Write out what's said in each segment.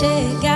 chegar.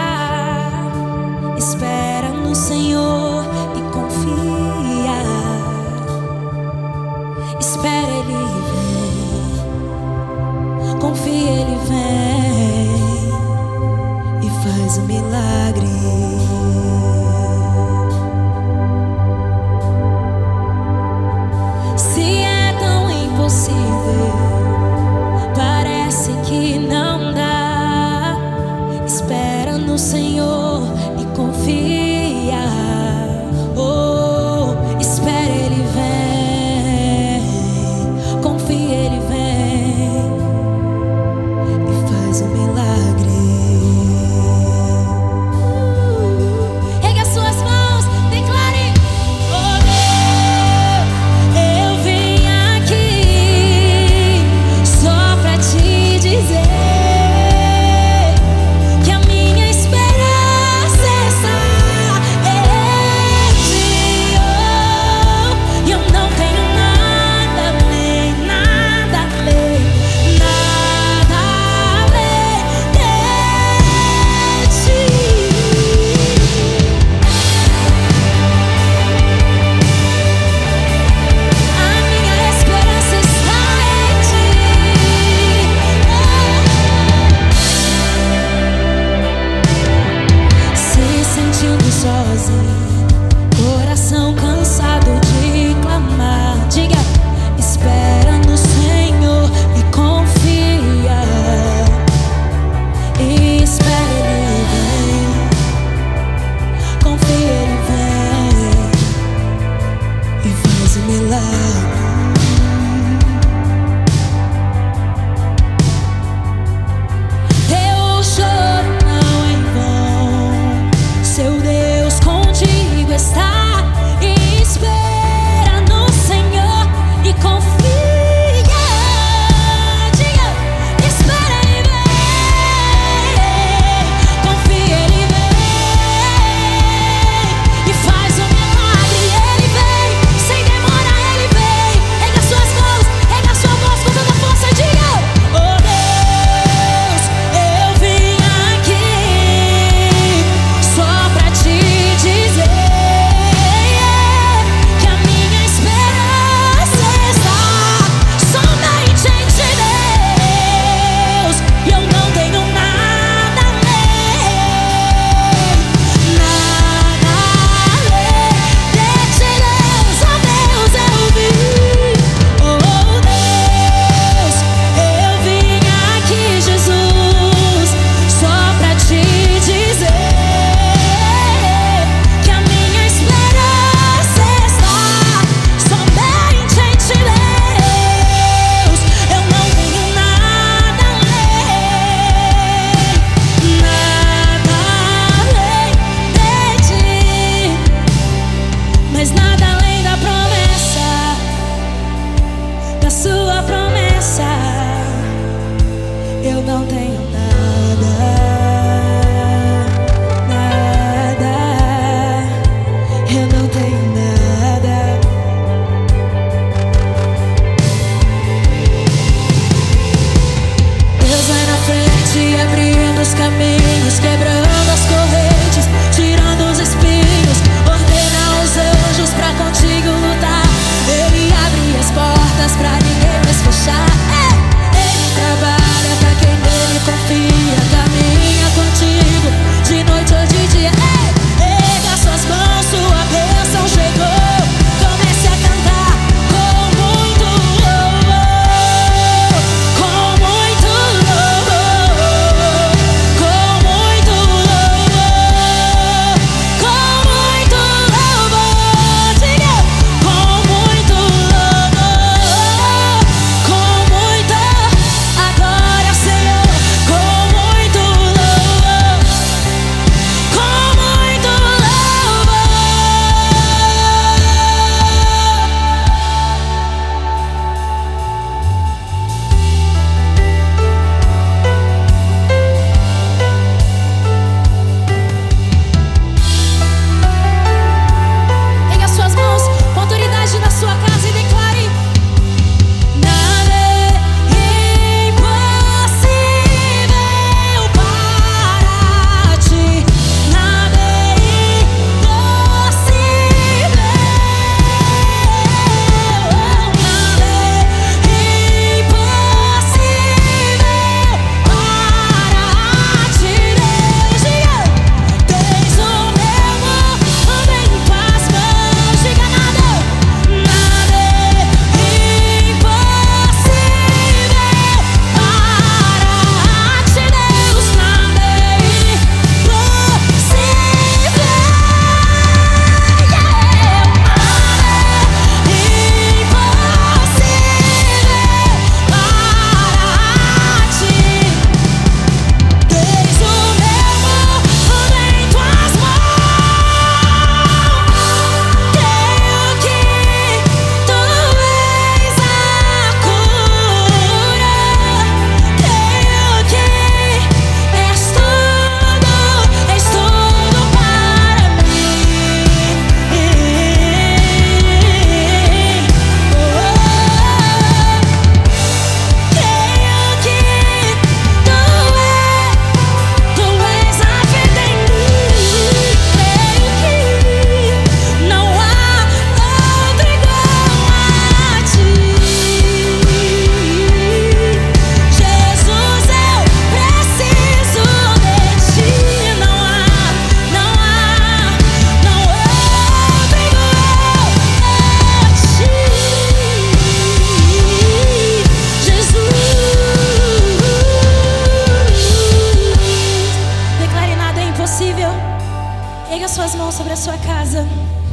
Eu não tenho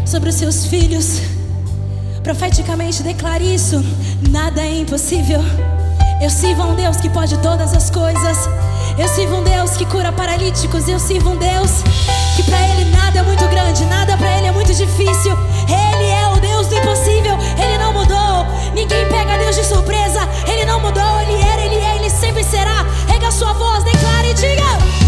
sobre os seus filhos. Profeticamente declare isso: nada é impossível. Eu sirvo a um Deus que pode todas as coisas. Eu sirvo um Deus que cura paralíticos. Eu sirvo um Deus que para Ele nada é muito grande, nada para Ele é muito difícil. Ele é o Deus do impossível. Ele não mudou. Ninguém pega Deus de surpresa. Ele não mudou. Ele era, Ele é, Ele sempre será. Rega sua voz, declare e diga.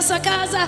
Sua casa.